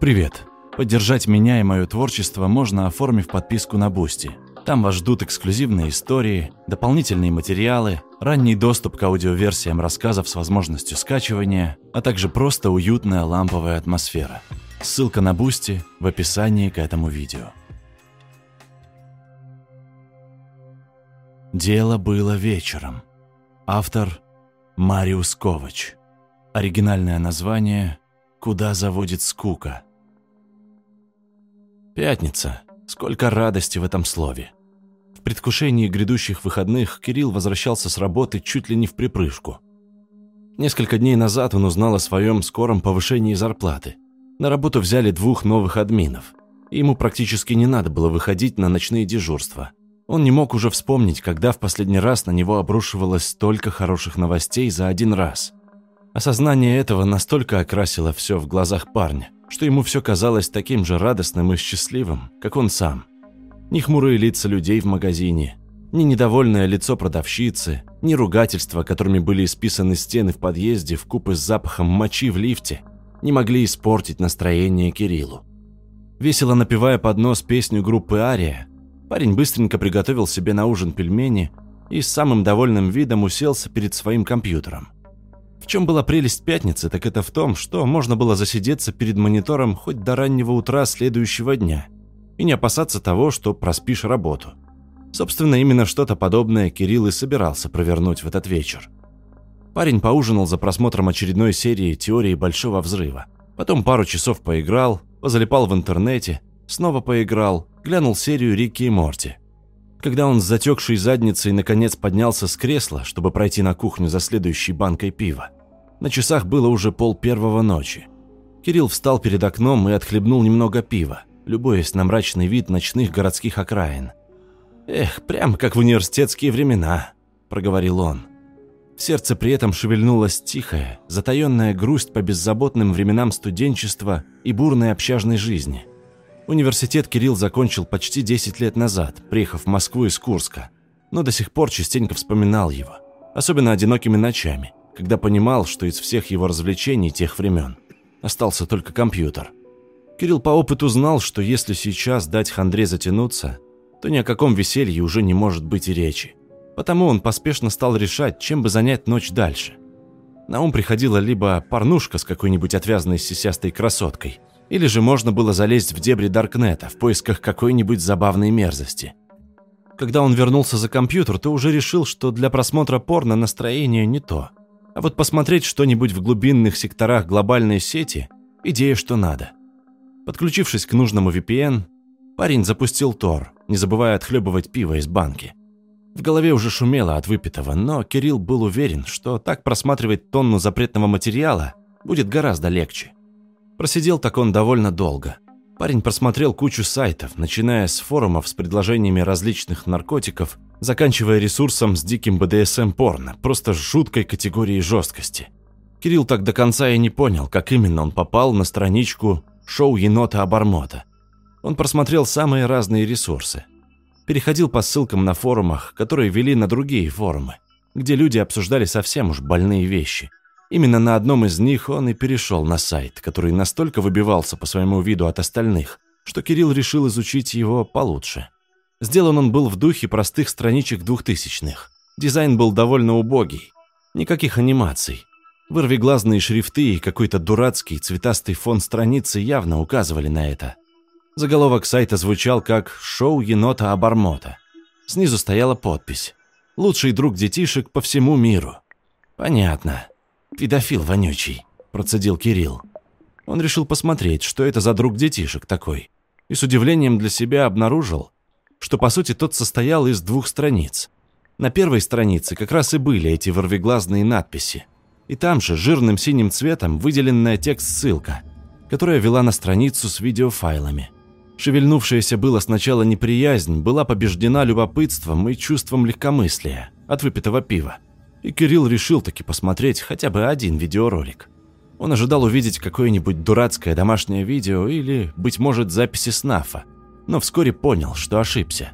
Привет. Поддержать меня и мое творчество можно, оформив подписку на Boosty. Там вас ждут эксклюзивные истории, дополнительные материалы, ранний доступ к аудиоверсиям рассказов с возможностью скачивания, а также просто уютная ламповая атмосфера. Ссылка на Boosty в описании к этому видео. Дело было вечером. Автор Мариус Ковач. Оригинальное название «Куда заводит скука». Пятница. Сколько радости в этом слове. В предвкушении грядущих выходных Кирилл возвращался с работы чуть ли не в припрыжку. Несколько дней назад он узнал о своем скором повышении зарплаты. На работу взяли двух новых админов. Ему практически не надо было выходить на ночные дежурства. Он не мог уже вспомнить, когда в последний раз на него обрушивалось столько хороших новостей за один раз. Осознание этого настолько окрасило все в глазах парня, что ему все казалось таким же радостным и счастливым, как он сам. Ни хмурые лица людей в магазине, ни недовольное лицо продавщицы, ни ругательства, которыми были исписаны стены в подъезде в купе с запахом мочи в лифте, не могли испортить настроение Кириллу. Весело напевая под нос песню группы «Ария», парень быстренько приготовил себе на ужин пельмени и с самым довольным видом уселся перед своим компьютером. В чем была прелесть пятницы, так это в том, что можно было засидеться перед монитором хоть до раннего утра следующего дня и не опасаться того, что проспишь работу. Собственно, именно что-то подобное Кирилл и собирался провернуть в этот вечер. Парень поужинал за просмотром очередной серии «Теории Большого Взрыва». Потом пару часов поиграл, позалипал в интернете, снова поиграл, глянул серию Рикки и Морти – когда он с затекшей задницей наконец поднялся с кресла, чтобы пройти на кухню за следующей банкой пива, на часах было уже пол первого ночи. Кирилл встал перед окном и отхлебнул немного пива, любуясь на мрачный вид ночных городских окраин. «Эх, прям как в университетские времена», – проговорил он. В сердце при этом шевельнулась тихая, затаённая грусть по беззаботным временам студенчества и бурной общажной жизни. Университет Кирилл закончил почти 10 лет назад, приехав в Москву из Курска, но до сих пор частенько вспоминал его, особенно одинокими ночами – когда понимал, что из всех его развлечений тех времен остался только компьютер. Кирилл по опыту знал, что если сейчас дать хандре затянуться, то ни о каком веселье уже не может быть и речи. Потому он поспешно стал решать, чем бы занять ночь дальше. На ум приходила либо порнушка с какой-нибудь отвязанной сисястой красоткой, или же можно было залезть в дебри Даркнета в поисках какой-нибудь забавной мерзости. Когда он вернулся за компьютер, то уже решил, что для просмотра порно настроение не то – а вот посмотреть что-нибудь в глубинных секторах глобальной сети – идея что надо. Подключившись к нужному VPN, парень запустил Тор, не забывая отхлебывать пиво из банки. В голове уже шумело от выпитого, но Кирилл был уверен, что так просматривать тонну запретного материала будет гораздо легче. Просидел так он довольно долго. Парень просмотрел кучу сайтов, начиная с форумов с предложениями различных наркотиков заканчивая ресурсом с диким БДСМ-порно, просто жуткой категории жесткости. Кирилл так до конца и не понял, как именно он попал на страничку «Шоу енота-обормота». Он просмотрел самые разные ресурсы. Переходил по ссылкам на форумах, которые вели на другие форумы, где люди обсуждали совсем уж больные вещи. Именно на одном из них он и перешел на сайт, который настолько выбивался по своему виду от остальных, что Кирилл решил изучить его получше – Сделан он был в духе простых страничек двухтысячных. Дизайн был довольно убогий. Никаких анимаций. Вырвиглазные шрифты и какой-то дурацкий цветастый фон страницы явно указывали на это. Заголовок сайта звучал как «Шоу енота-обормота». Снизу стояла подпись «Лучший друг детишек по всему миру». «Понятно. Педофил вонючий», – процедил Кирилл. Он решил посмотреть, что это за друг детишек такой. И с удивлением для себя обнаружил, что по сути тот состоял из двух страниц. На первой странице как раз и были эти ворвиглазные надписи. И там же жирным синим цветом выделенная текст-ссылка, которая вела на страницу с видеофайлами. Шевельнувшаяся было сначала неприязнь была побеждена любопытством и чувством легкомыслия от выпитого пива. И Кирилл решил таки посмотреть хотя бы один видеоролик. Он ожидал увидеть какое-нибудь дурацкое домашнее видео или, быть может, записи снафа – но вскоре понял, что ошибся.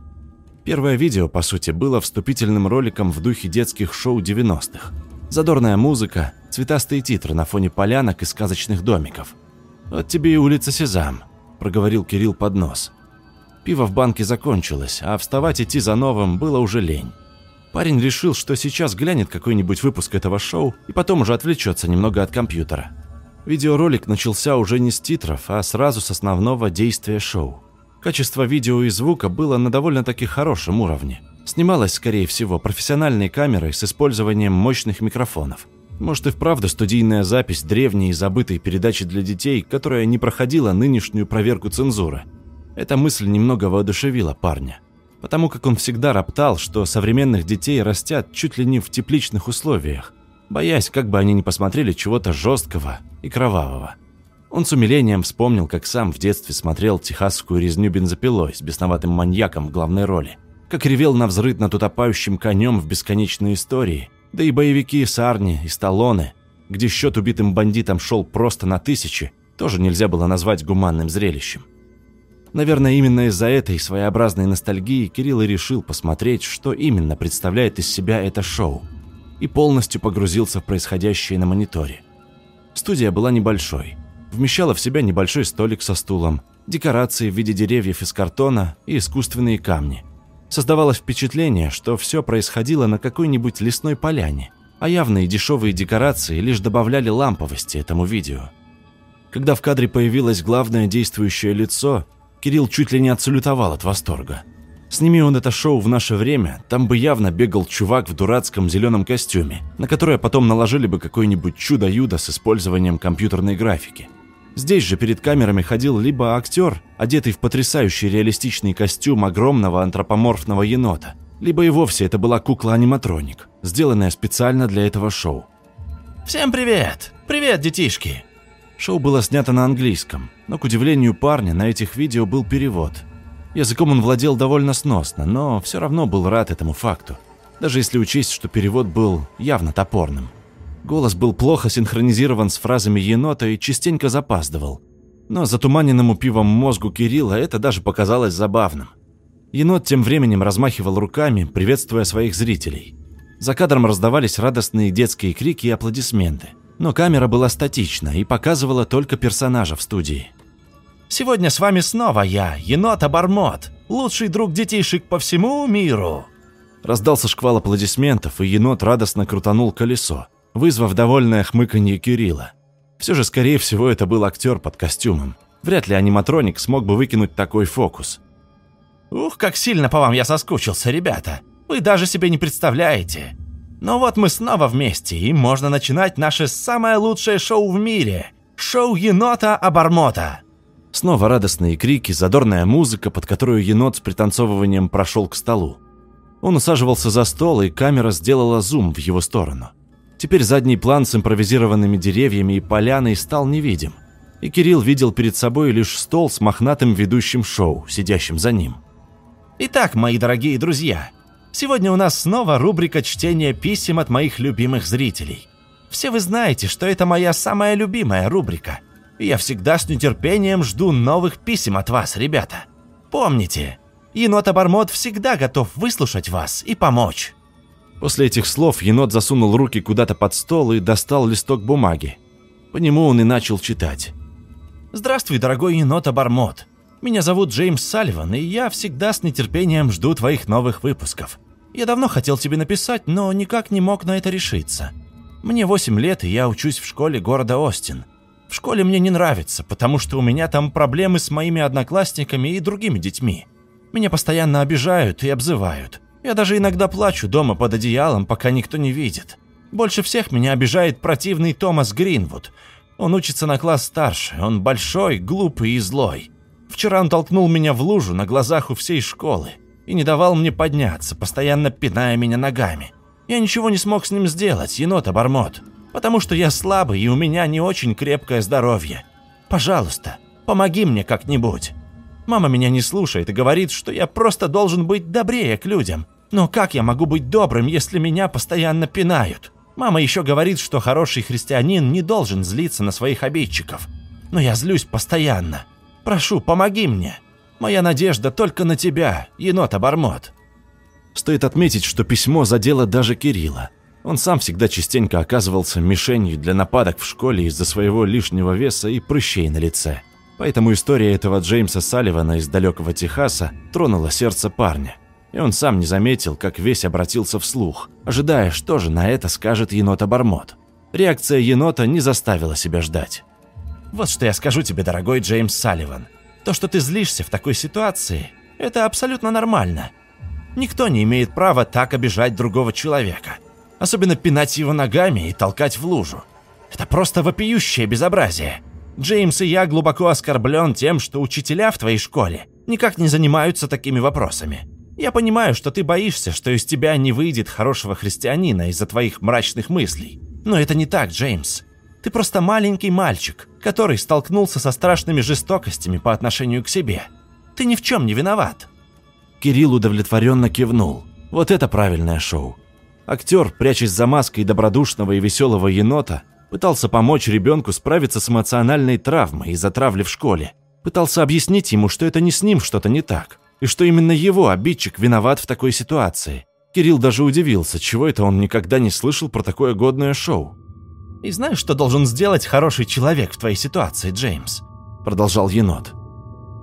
Первое видео, по сути, было вступительным роликом в духе детских шоу 90-х. Задорная музыка, цветастые титры на фоне полянок и сказочных домиков. «Вот тебе и улица Сезам», – проговорил Кирилл под нос. Пиво в банке закончилось, а вставать идти за новым было уже лень. Парень решил, что сейчас глянет какой-нибудь выпуск этого шоу и потом уже отвлечется немного от компьютера. Видеоролик начался уже не с титров, а сразу с основного действия шоу. Качество видео и звука было на довольно-таки хорошем уровне. Снималось, скорее всего, профессиональной камерой с использованием мощных микрофонов. Может и вправду студийная запись древней и забытой передачи для детей, которая не проходила нынешнюю проверку цензуры. Эта мысль немного воодушевила парня. Потому как он всегда роптал, что современных детей растят чуть ли не в тепличных условиях, боясь, как бы они не посмотрели чего-то жесткого и кровавого. Он с умилением вспомнил, как сам в детстве смотрел техасскую резню бензопилой с бесноватым маньяком в главной роли, как ревел на взрыв над утопающим конем в бесконечной истории, да и боевики Сарни и Сталлоне, где счет убитым бандитам шел просто на тысячи, тоже нельзя было назвать гуманным зрелищем. Наверное, именно из-за этой своеобразной ностальгии Кирилл и решил посмотреть, что именно представляет из себя это шоу, и полностью погрузился в происходящее на мониторе. Студия была небольшой, вмещала в себя небольшой столик со стулом, декорации в виде деревьев из картона и искусственные камни. Создавалось впечатление, что все происходило на какой-нибудь лесной поляне, а явные дешевые декорации лишь добавляли ламповости этому видео. Когда в кадре появилось главное действующее лицо, Кирилл чуть ли не отсалютовал от восторга. Сними он это шоу в наше время, там бы явно бегал чувак в дурацком зеленом костюме, на которое потом наложили бы какое-нибудь чудо-юдо с использованием компьютерной графики. Здесь же перед камерами ходил либо актер, одетый в потрясающий реалистичный костюм огромного антропоморфного енота, либо и вовсе это была кукла-аниматроник, сделанная специально для этого шоу. «Всем привет! Привет, детишки!» Шоу было снято на английском, но, к удивлению парня, на этих видео был перевод. Языком он владел довольно сносно, но все равно был рад этому факту, даже если учесть, что перевод был явно топорным. Голос был плохо синхронизирован с фразами енота и частенько запаздывал. Но затуманенному пивом мозгу Кирилла это даже показалось забавным. Енот тем временем размахивал руками, приветствуя своих зрителей. За кадром раздавались радостные детские крики и аплодисменты. Но камера была статична и показывала только персонажа в студии. «Сегодня с вами снова я, енот-обормот, лучший друг детишек по всему миру!» Раздался шквал аплодисментов, и енот радостно крутанул колесо вызвав довольное хмыканье Кирилла. Все же, скорее всего, это был актер под костюмом. Вряд ли аниматроник смог бы выкинуть такой фокус. «Ух, как сильно по вам я соскучился, ребята! Вы даже себе не представляете! Но вот мы снова вместе, и можно начинать наше самое лучшее шоу в мире! Шоу енота-обормота!» Снова радостные крики, задорная музыка, под которую енот с пританцовыванием прошел к столу. Он усаживался за стол, и камера сделала зум в его сторону. Теперь задний план с импровизированными деревьями и поляной стал невидим, и Кирилл видел перед собой лишь стол с мохнатым ведущим шоу, сидящим за ним. Итак, мои дорогие друзья, сегодня у нас снова рубрика чтения писем от моих любимых зрителей. Все вы знаете, что это моя самая любимая рубрика, и я всегда с нетерпением жду новых писем от вас, ребята. Помните, енот-обормот всегда готов выслушать вас и помочь. После этих слов енот засунул руки куда-то под стол и достал листок бумаги. По нему он и начал читать. «Здравствуй, дорогой енот-обормот. Меня зовут Джеймс Салливан, и я всегда с нетерпением жду твоих новых выпусков. Я давно хотел тебе написать, но никак не мог на это решиться. Мне 8 лет, и я учусь в школе города Остин. В школе мне не нравится, потому что у меня там проблемы с моими одноклассниками и другими детьми. Меня постоянно обижают и обзывают. Я даже иногда плачу дома под одеялом, пока никто не видит. Больше всех меня обижает противный Томас Гринвуд. Он учится на класс старше, он большой, глупый и злой. Вчера он толкнул меня в лужу на глазах у всей школы и не давал мне подняться, постоянно пиная меня ногами. Я ничего не смог с ним сделать, енот-обормот, потому что я слабый и у меня не очень крепкое здоровье. Пожалуйста, помоги мне как-нибудь. Мама меня не слушает и говорит, что я просто должен быть добрее к людям. Но как я могу быть добрым, если меня постоянно пинают? Мама еще говорит, что хороший христианин не должен злиться на своих обидчиков. Но я злюсь постоянно. Прошу, помоги мне. Моя надежда только на тебя, енот-обормот». Стоит отметить, что письмо задело даже Кирилла. Он сам всегда частенько оказывался мишенью для нападок в школе из-за своего лишнего веса и прыщей на лице. Поэтому история этого Джеймса Салливана из далекого Техаса тронула сердце парня. И он сам не заметил, как весь обратился вслух, ожидая, что же на это скажет енот-обормот. Реакция енота не заставила себя ждать. «Вот что я скажу тебе, дорогой Джеймс Салливан. То, что ты злишься в такой ситуации, это абсолютно нормально. Никто не имеет права так обижать другого человека. Особенно пинать его ногами и толкать в лужу. Это просто вопиющее безобразие. Джеймс и я глубоко оскорблен тем, что учителя в твоей школе никак не занимаются такими вопросами. Я понимаю, что ты боишься, что из тебя не выйдет хорошего христианина из-за твоих мрачных мыслей. Но это не так, Джеймс. Ты просто маленький мальчик, который столкнулся со страшными жестокостями по отношению к себе. Ты ни в чем не виноват. Кирилл удовлетворенно кивнул. Вот это правильное шоу. Актер, прячась за маской добродушного и веселого енота, пытался помочь ребенку справиться с эмоциональной травмой из-за травли в школе. Пытался объяснить ему, что это не с ним что-то не так, и что именно его обидчик виноват в такой ситуации. Кирилл даже удивился, чего это он никогда не слышал про такое годное шоу. «И знаешь, что должен сделать хороший человек в твоей ситуации, Джеймс?» Продолжал енот.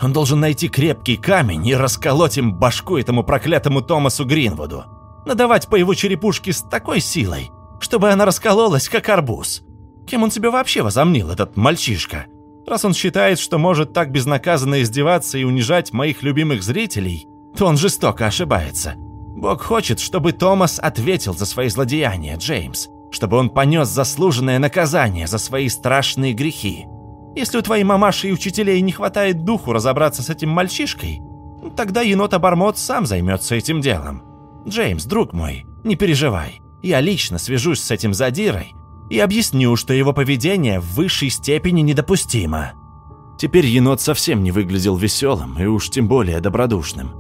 «Он должен найти крепкий камень и расколоть им башку этому проклятому Томасу Гринвуду. Надавать по его черепушке с такой силой, чтобы она раскололась, как арбуз. Кем он себя вообще возомнил, этот мальчишка? Раз он считает, что может так безнаказанно издеваться и унижать моих любимых зрителей, то он жестоко ошибается. Бог хочет, чтобы Томас ответил за свои злодеяния, Джеймс чтобы он понес заслуженное наказание за свои страшные грехи. Если у твоей мамаши и учителей не хватает духу разобраться с этим мальчишкой, тогда енот-обормот сам займется этим делом. Джеймс, друг мой, не переживай. Я лично свяжусь с этим задирой и объясню, что его поведение в высшей степени недопустимо. Теперь енот совсем не выглядел веселым и уж тем более добродушным.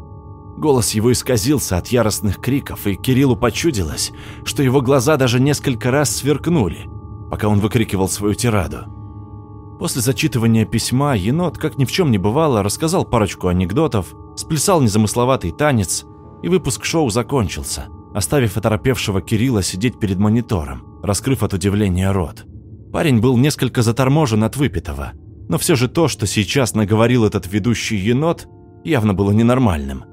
Голос его исказился от яростных криков, и Кириллу почудилось, что его глаза даже несколько раз сверкнули, пока он выкрикивал свою тираду. После зачитывания письма енот, как ни в чем не бывало, рассказал парочку анекдотов, сплясал незамысловатый танец, и выпуск шоу закончился, оставив оторопевшего Кирилла сидеть перед монитором, раскрыв от удивления рот. Парень был несколько заторможен от выпитого, но все же то, что сейчас наговорил этот ведущий енот, явно было ненормальным.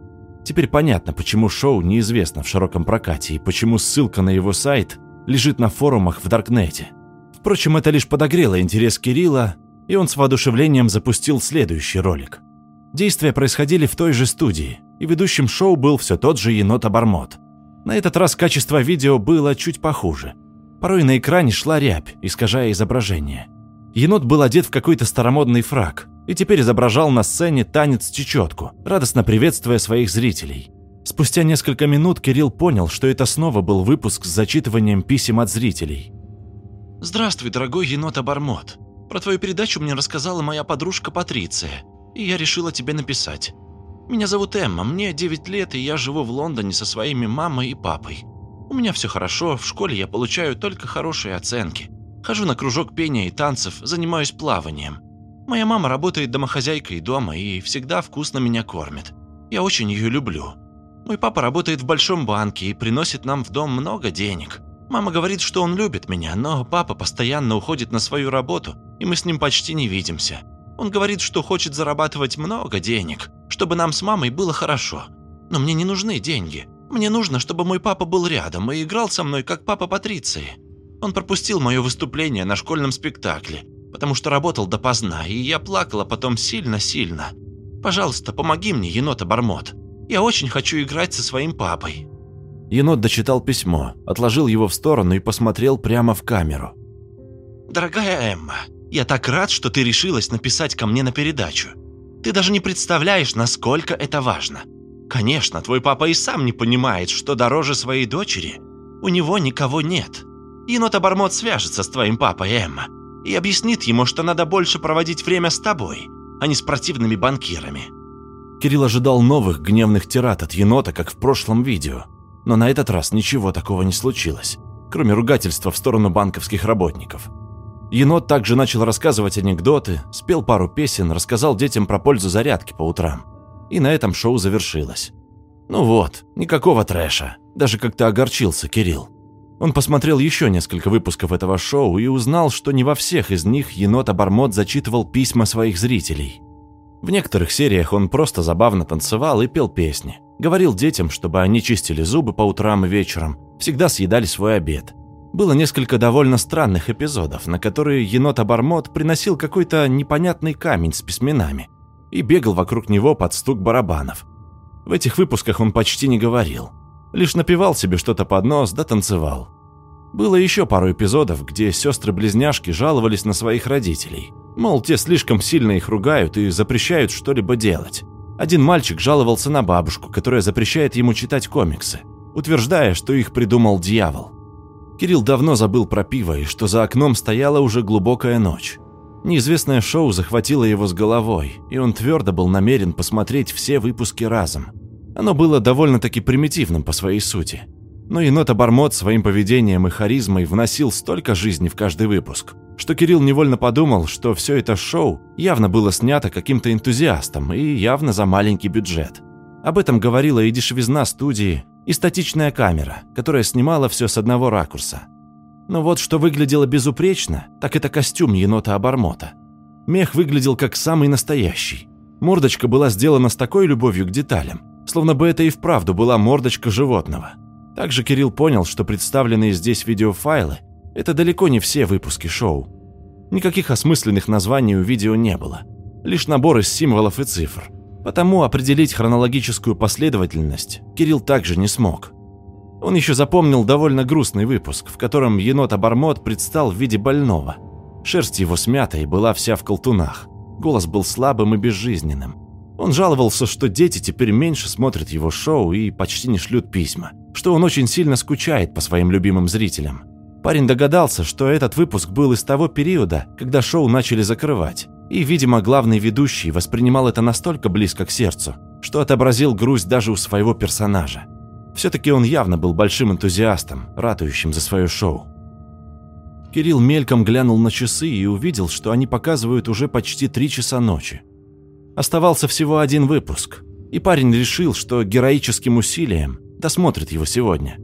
Теперь понятно, почему шоу неизвестно в широком прокате и почему ссылка на его сайт лежит на форумах в Даркнете. Впрочем, это лишь подогрело интерес Кирилла, и он с воодушевлением запустил следующий ролик. Действия происходили в той же студии, и ведущим шоу был все тот же енот-обормот. На этот раз качество видео было чуть похуже. Порой на экране шла рябь, искажая изображение. Енот был одет в какой-то старомодный фраг, и теперь изображал на сцене танец-чечетку, радостно приветствуя своих зрителей. Спустя несколько минут Кирилл понял, что это снова был выпуск с зачитыванием писем от зрителей. «Здравствуй, дорогой енот-обормот. Про твою передачу мне рассказала моя подружка Патриция, и я решила тебе написать. Меня зовут Эмма, мне 9 лет, и я живу в Лондоне со своими мамой и папой. Меня все хорошо, в школе я получаю только хорошие оценки. Хожу на кружок пения и танцев, занимаюсь плаванием. Моя мама работает домохозяйкой дома и всегда вкусно меня кормит. Я очень ее люблю. Мой папа работает в большом банке и приносит нам в дом много денег. Мама говорит, что он любит меня, но папа постоянно уходит на свою работу, и мы с ним почти не видимся. Он говорит, что хочет зарабатывать много денег, чтобы нам с мамой было хорошо. Но мне не нужны деньги. Мне нужно, чтобы мой папа был рядом и играл со мной, как папа Патриции. Он пропустил мое выступление на школьном спектакле, потому что работал допоздна, и я плакала потом сильно-сильно. Пожалуйста, помоги мне, енота-бормот. Я очень хочу играть со своим папой». Енот дочитал письмо, отложил его в сторону и посмотрел прямо в камеру. «Дорогая Эмма, я так рад, что ты решилась написать ко мне на передачу. Ты даже не представляешь, насколько это важно. Конечно, твой папа и сам не понимает, что дороже своей дочери у него никого нет. Енот-обормот свяжется с твоим папой, Эмма, и объяснит ему, что надо больше проводить время с тобой, а не с противными банкирами». Кирилл ожидал новых гневных тират от енота, как в прошлом видео. Но на этот раз ничего такого не случилось, кроме ругательства в сторону банковских работников. Енот также начал рассказывать анекдоты, спел пару песен, рассказал детям про пользу зарядки по утрам. И на этом шоу завершилось. Ну вот, никакого трэша. Даже как-то огорчился Кирилл. Он посмотрел еще несколько выпусков этого шоу и узнал, что не во всех из них енот-обормот зачитывал письма своих зрителей. В некоторых сериях он просто забавно танцевал и пел песни. Говорил детям, чтобы они чистили зубы по утрам и вечером, всегда съедали свой обед. Было несколько довольно странных эпизодов, на которые енот-обормот приносил какой-то непонятный камень с письменами и бегал вокруг него под стук барабанов. В этих выпусках он почти не говорил – Лишь напевал себе что-то под нос да танцевал. Было еще пару эпизодов, где сестры-близняшки жаловались на своих родителей. Мол, те слишком сильно их ругают и запрещают что-либо делать. Один мальчик жаловался на бабушку, которая запрещает ему читать комиксы, утверждая, что их придумал дьявол. Кирилл давно забыл про пиво и что за окном стояла уже глубокая ночь. Неизвестное шоу захватило его с головой, и он твердо был намерен посмотреть все выпуски разом – оно было довольно-таки примитивным по своей сути. Но енот Обормот своим поведением и харизмой вносил столько жизни в каждый выпуск, что Кирилл невольно подумал, что все это шоу явно было снято каким-то энтузиастом и явно за маленький бюджет. Об этом говорила и дешевизна студии, и статичная камера, которая снимала все с одного ракурса. Но вот что выглядело безупречно, так это костюм енота Обормота. Мех выглядел как самый настоящий. Мордочка была сделана с такой любовью к деталям, словно бы это и вправду была мордочка животного. Также Кирилл понял, что представленные здесь видеофайлы – это далеко не все выпуски шоу. Никаких осмысленных названий у видео не было, лишь набор из символов и цифр. Потому определить хронологическую последовательность Кирилл также не смог. Он еще запомнил довольно грустный выпуск, в котором енот-обормот предстал в виде больного. Шерсть его смята и была вся в колтунах. Голос был слабым и безжизненным. Он жаловался, что дети теперь меньше смотрят его шоу и почти не шлют письма, что он очень сильно скучает по своим любимым зрителям. Парень догадался, что этот выпуск был из того периода, когда шоу начали закрывать, и, видимо, главный ведущий воспринимал это настолько близко к сердцу, что отобразил грусть даже у своего персонажа. Все-таки он явно был большим энтузиастом, ратующим за свое шоу. Кирилл мельком глянул на часы и увидел, что они показывают уже почти три часа ночи. Оставался всего один выпуск, и парень решил, что героическим усилием досмотрит его сегодня.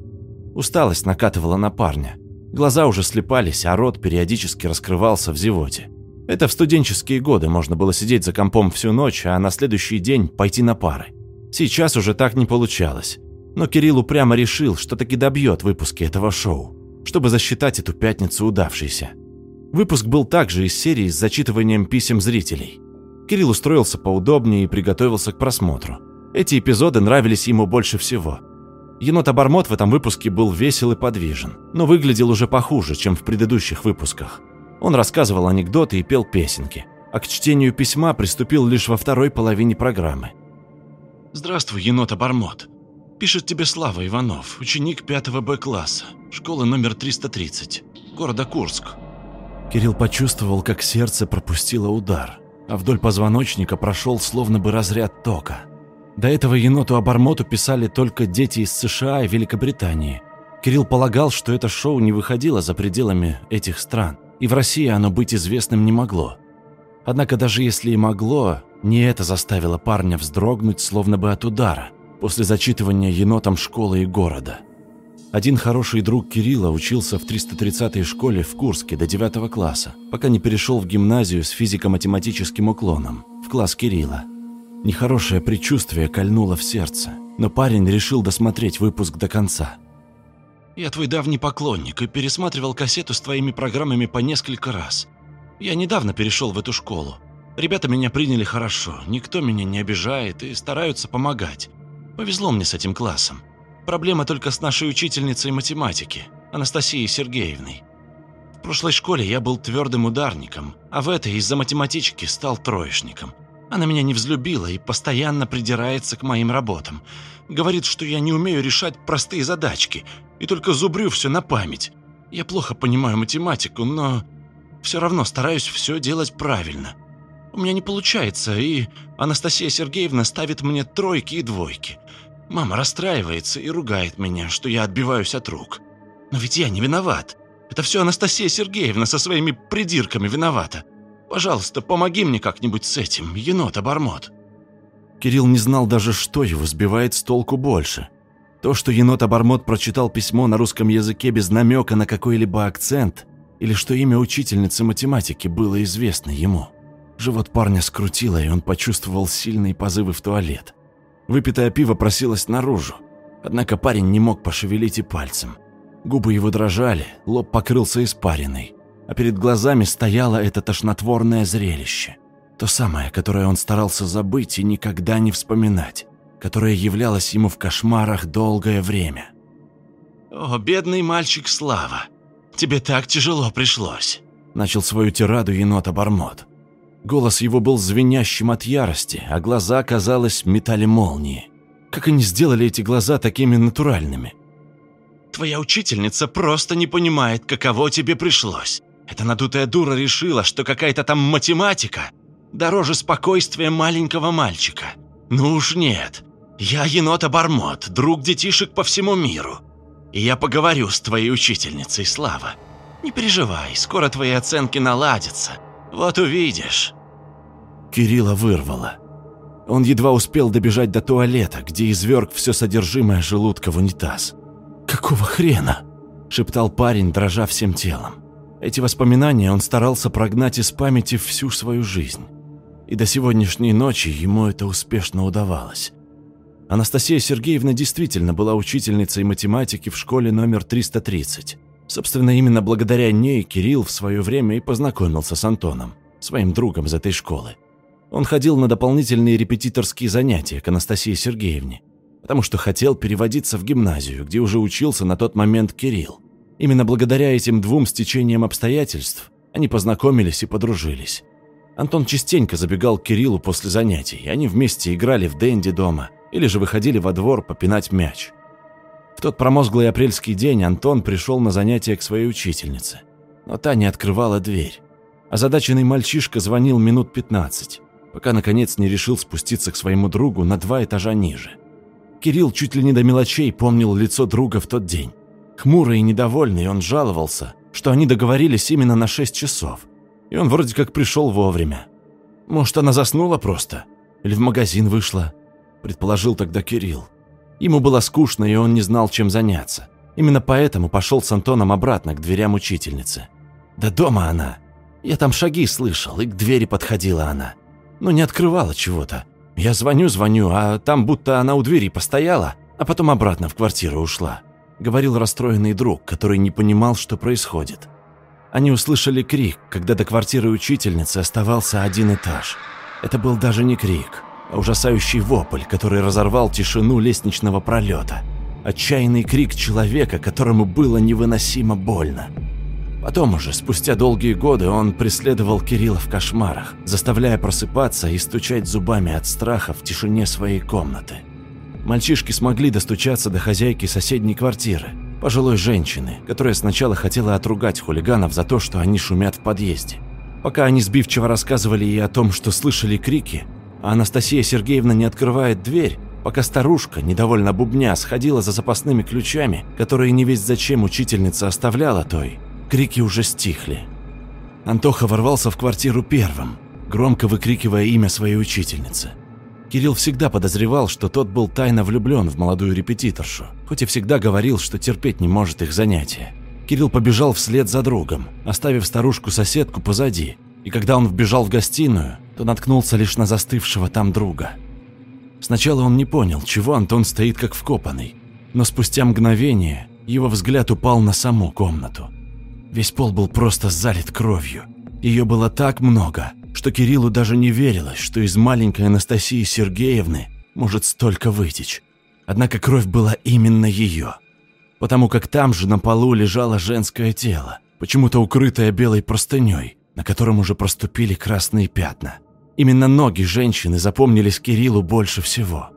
Усталость накатывала на парня. Глаза уже слепались, а рот периодически раскрывался в зевоте. Это в студенческие годы можно было сидеть за компом всю ночь, а на следующий день пойти на пары. Сейчас уже так не получалось. Но Кирилл упрямо решил, что таки добьет выпуски этого шоу, чтобы засчитать эту пятницу удавшейся. Выпуск был также из серии с зачитыванием писем зрителей. Кирилл устроился поудобнее и приготовился к просмотру. Эти эпизоды нравились ему больше всего. Енот-обормот в этом выпуске был весел и подвижен, но выглядел уже похуже, чем в предыдущих выпусках. Он рассказывал анекдоты и пел песенки, а к чтению письма приступил лишь во второй половине программы. «Здравствуй, енот-обормот. Пишет тебе Слава Иванов, ученик 5 Б-класса, школы номер 330, города Курск». Кирилл почувствовал, как сердце пропустило удар а вдоль позвоночника прошел словно бы разряд тока. До этого еноту-обормоту писали только дети из США и Великобритании. Кирилл полагал, что это шоу не выходило за пределами этих стран, и в России оно быть известным не могло. Однако даже если и могло, не это заставило парня вздрогнуть словно бы от удара после зачитывания енотом школы и города – один хороший друг Кирилла учился в 330-й школе в Курске до 9 класса, пока не перешел в гимназию с физико-математическим уклоном, в класс Кирилла. Нехорошее предчувствие кольнуло в сердце, но парень решил досмотреть выпуск до конца. «Я твой давний поклонник и пересматривал кассету с твоими программами по несколько раз. Я недавно перешел в эту школу. Ребята меня приняли хорошо, никто меня не обижает и стараются помогать. Повезло мне с этим классом. Проблема только с нашей учительницей математики, Анастасией Сергеевной. В прошлой школе я был твердым ударником, а в этой из-за математички стал троечником. Она меня не взлюбила и постоянно придирается к моим работам. Говорит, что я не умею решать простые задачки и только зубрю все на память. Я плохо понимаю математику, но все равно стараюсь все делать правильно. У меня не получается, и Анастасия Сергеевна ставит мне тройки и двойки. Мама расстраивается и ругает меня, что я отбиваюсь от рук. Но ведь я не виноват. Это все Анастасия Сергеевна со своими придирками виновата. Пожалуйста, помоги мне как-нибудь с этим, енот-обормот». Кирилл не знал даже, что его сбивает с толку больше. То, что енот-обормот прочитал письмо на русском языке без намека на какой-либо акцент, или что имя учительницы математики было известно ему. Живот парня скрутило, и он почувствовал сильные позывы в туалет. Выпитое пиво просилось наружу, однако парень не мог пошевелить и пальцем. Губы его дрожали, лоб покрылся испариной, а перед глазами стояло это тошнотворное зрелище. То самое, которое он старался забыть и никогда не вспоминать которое являлось ему в кошмарах долгое время. «О, бедный мальчик Слава, тебе так тяжело пришлось», – начал свою тираду енот-обормот. Голос его был звенящим от ярости, а глаза, казалось, метали молнии. Как они сделали эти глаза такими натуральными? «Твоя учительница просто не понимает, каково тебе пришлось. Эта надутая дура решила, что какая-то там математика дороже спокойствия маленького мальчика. Ну уж нет, я енот-обормот, друг детишек по всему миру. И я поговорю с твоей учительницей, Слава. Не переживай, скоро твои оценки наладятся. Вот увидишь». Кирилла вырвало. Он едва успел добежать до туалета, где изверг все содержимое желудка в унитаз. «Какого хрена?» – шептал парень, дрожа всем телом. Эти воспоминания он старался прогнать из памяти всю свою жизнь. И до сегодняшней ночи ему это успешно удавалось. Анастасия Сергеевна действительно была учительницей математики в школе номер 330. Собственно, именно благодаря ней Кирилл в свое время и познакомился с Антоном, своим другом из этой школы. Он ходил на дополнительные репетиторские занятия к Анастасии Сергеевне, потому что хотел переводиться в гимназию, где уже учился на тот момент Кирилл. Именно благодаря этим двум стечениям обстоятельств они познакомились и подружились. Антон частенько забегал к Кириллу после занятий, и они вместе играли в Дэнди дома – или же выходили во двор попинать мяч. Тот промозглый апрельский день Антон пришел на занятия к своей учительнице, но та не открывала дверь. Озадаченный мальчишка звонил минут 15, пока наконец не решил спуститься к своему другу на два этажа ниже. Кирилл чуть ли не до мелочей помнил лицо друга в тот день. Хмурый и недовольный он жаловался, что они договорились именно на 6 часов, и он вроде как пришел вовремя. Может, она заснула просто? Или в магазин вышла? предположил тогда Кирилл. Ему было скучно, и он не знал, чем заняться. Именно поэтому пошел с Антоном обратно к дверям учительницы. Да дома она. Я там шаги слышал, и к двери подходила она. Но не открывала чего-то. Я звоню, звоню, а там будто она у двери постояла, а потом обратно в квартиру ушла. Говорил расстроенный друг, который не понимал, что происходит. Они услышали крик, когда до квартиры учительницы оставался один этаж. Это был даже не крик ужасающий вопль, который разорвал тишину лестничного пролета. Отчаянный крик человека, которому было невыносимо больно. Потом уже, спустя долгие годы, он преследовал Кирилла в кошмарах, заставляя просыпаться и стучать зубами от страха в тишине своей комнаты. Мальчишки смогли достучаться до хозяйки соседней квартиры, пожилой женщины, которая сначала хотела отругать хулиганов за то, что они шумят в подъезде. Пока они сбивчиво рассказывали ей о том, что слышали крики, а Анастасия Сергеевна не открывает дверь, пока старушка, недовольно бубня, сходила за запасными ключами, которые не весь зачем учительница оставляла той, крики уже стихли. Антоха ворвался в квартиру первым, громко выкрикивая имя своей учительницы. Кирилл всегда подозревал, что тот был тайно влюблен в молодую репетиторшу, хоть и всегда говорил, что терпеть не может их занятия. Кирилл побежал вслед за другом, оставив старушку-соседку позади, и когда он вбежал в гостиную, то наткнулся лишь на застывшего там друга. Сначала он не понял, чего Антон стоит как вкопанный, но спустя мгновение его взгляд упал на саму комнату. Весь пол был просто залит кровью. Ее было так много, что Кириллу даже не верилось, что из маленькой Анастасии Сергеевны может столько вытечь. Однако кровь была именно ее, потому как там же на полу лежало женское тело, почему-то укрытое белой простыней, на котором уже проступили красные пятна. Именно ноги женщины запомнились Кириллу больше всего.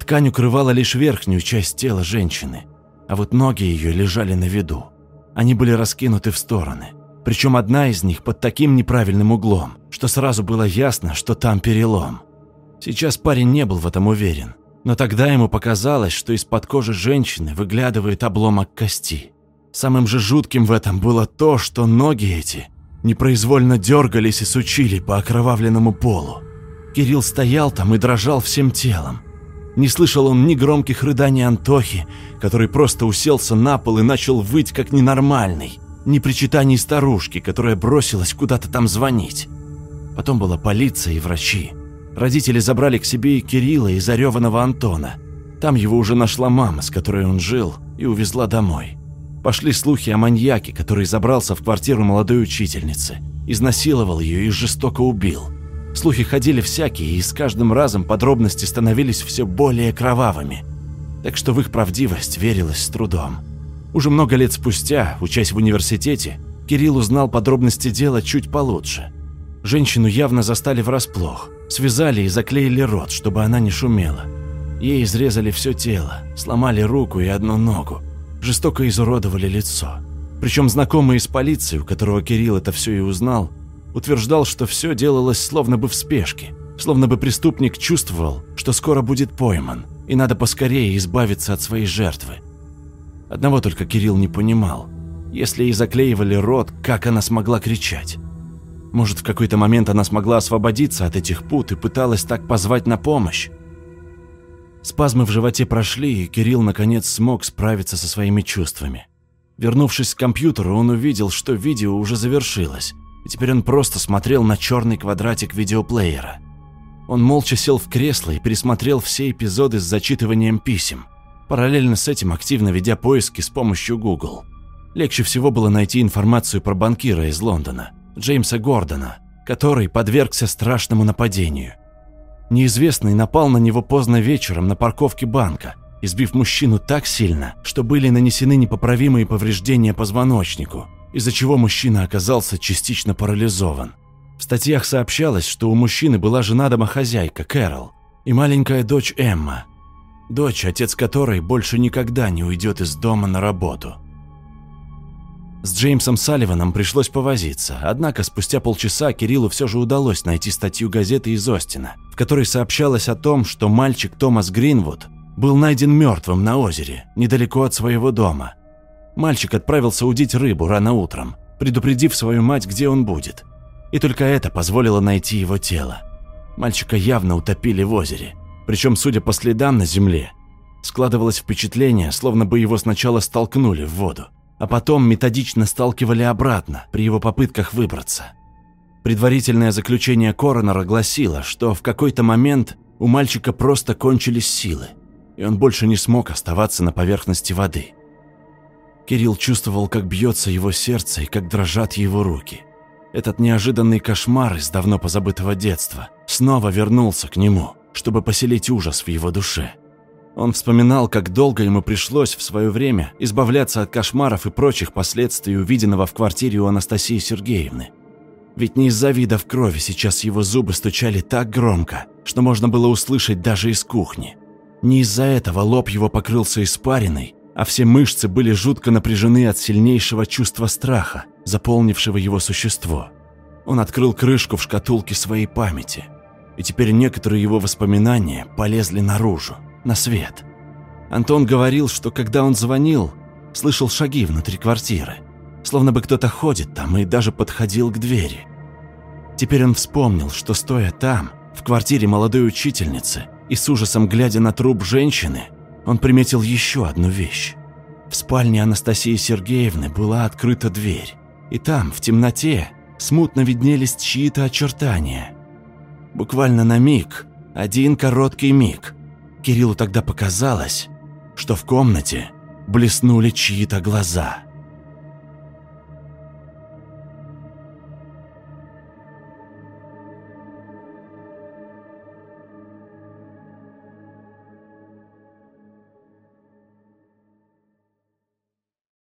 Ткань укрывала лишь верхнюю часть тела женщины, а вот ноги ее лежали на виду. Они были раскинуты в стороны, причем одна из них под таким неправильным углом, что сразу было ясно, что там перелом. Сейчас парень не был в этом уверен, но тогда ему показалось, что из-под кожи женщины выглядывает обломок кости. Самым же жутким в этом было то, что ноги эти непроизвольно дергались и сучили по окровавленному полу. Кирилл стоял там и дрожал всем телом. Не слышал он ни громких рыданий Антохи, который просто уселся на пол и начал выть как ненормальный, ни причитаний старушки, которая бросилась куда-то там звонить. Потом была полиция и врачи. Родители забрали к себе и Кирилла, и зареванного Антона. Там его уже нашла мама, с которой он жил, и увезла домой. Пошли слухи о маньяке, который забрался в квартиру молодой учительницы, изнасиловал ее и жестоко убил. Слухи ходили всякие, и с каждым разом подробности становились все более кровавыми. Так что в их правдивость верилось с трудом. Уже много лет спустя, учась в университете, Кирилл узнал подробности дела чуть получше. Женщину явно застали врасплох, связали и заклеили рот, чтобы она не шумела. Ей изрезали все тело, сломали руку и одну ногу, жестоко изуродовали лицо. Причем знакомый из полиции, у которого Кирилл это все и узнал, утверждал, что все делалось словно бы в спешке, словно бы преступник чувствовал, что скоро будет пойман, и надо поскорее избавиться от своей жертвы. Одного только Кирилл не понимал. Если ей заклеивали рот, как она смогла кричать? Может, в какой-то момент она смогла освободиться от этих пут и пыталась так позвать на помощь? Спазмы в животе прошли, и Кирилл наконец смог справиться со своими чувствами. Вернувшись к компьютеру, он увидел, что видео уже завершилось, и теперь он просто смотрел на черный квадратик видеоплеера. Он молча сел в кресло и пересмотрел все эпизоды с зачитыванием писем, параллельно с этим активно ведя поиски с помощью Google. Легче всего было найти информацию про банкира из Лондона, Джеймса Гордона, который подвергся страшному нападению. Неизвестный напал на него поздно вечером на парковке банка, избив мужчину так сильно, что были нанесены непоправимые повреждения позвоночнику, из-за чего мужчина оказался частично парализован. В статьях сообщалось, что у мужчины была жена домохозяйка Кэрол и маленькая дочь Эмма, дочь, отец которой больше никогда не уйдет из дома на работу. С Джеймсом Салливаном пришлось повозиться, однако спустя полчаса Кириллу все же удалось найти статью газеты из Остина, в которой сообщалось о том, что мальчик Томас Гринвуд был найден мертвым на озере, недалеко от своего дома. Мальчик отправился удить рыбу рано утром, предупредив свою мать, где он будет. И только это позволило найти его тело. Мальчика явно утопили в озере, причем, судя по следам на земле, складывалось впечатление, словно бы его сначала столкнули в воду а потом методично сталкивали обратно при его попытках выбраться. Предварительное заключение коронера гласило, что в какой-то момент у мальчика просто кончились силы, и он больше не смог оставаться на поверхности воды. Кирилл чувствовал, как бьется его сердце и как дрожат его руки. Этот неожиданный кошмар из давно позабытого детства снова вернулся к нему, чтобы поселить ужас в его душе. Он вспоминал, как долго ему пришлось в свое время избавляться от кошмаров и прочих последствий увиденного в квартире у Анастасии Сергеевны. Ведь не из-за видов крови сейчас его зубы стучали так громко, что можно было услышать даже из кухни. Не из-за этого лоб его покрылся испариной, а все мышцы были жутко напряжены от сильнейшего чувства страха, заполнившего его существо. Он открыл крышку в шкатулке своей памяти, и теперь некоторые его воспоминания полезли наружу на свет. Антон говорил, что когда он звонил, слышал шаги внутри квартиры, словно бы кто-то ходит там и даже подходил к двери. Теперь он вспомнил, что стоя там, в квартире молодой учительницы, и с ужасом глядя на труп женщины, он приметил еще одну вещь. В спальне Анастасии Сергеевны была открыта дверь, и там, в темноте, смутно виднелись чьи-то очертания. Буквально на миг, один короткий миг, Кириллу тогда показалось, что в комнате блеснули чьи-то глаза –